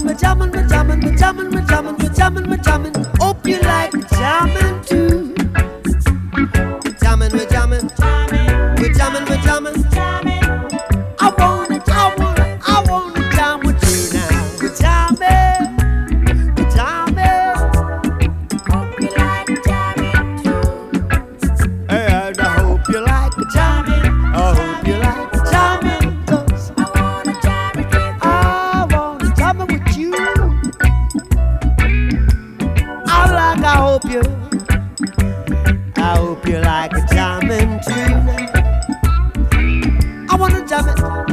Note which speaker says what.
Speaker 1: jamming, we're jamming, we're jamming, we're jamming, we're jamming, we're jamming, we're jamming. Hope you like jamming too. We're jamming, we're jamming. jamming. hope you, I hope you like a jamming tune. I wanna jam it.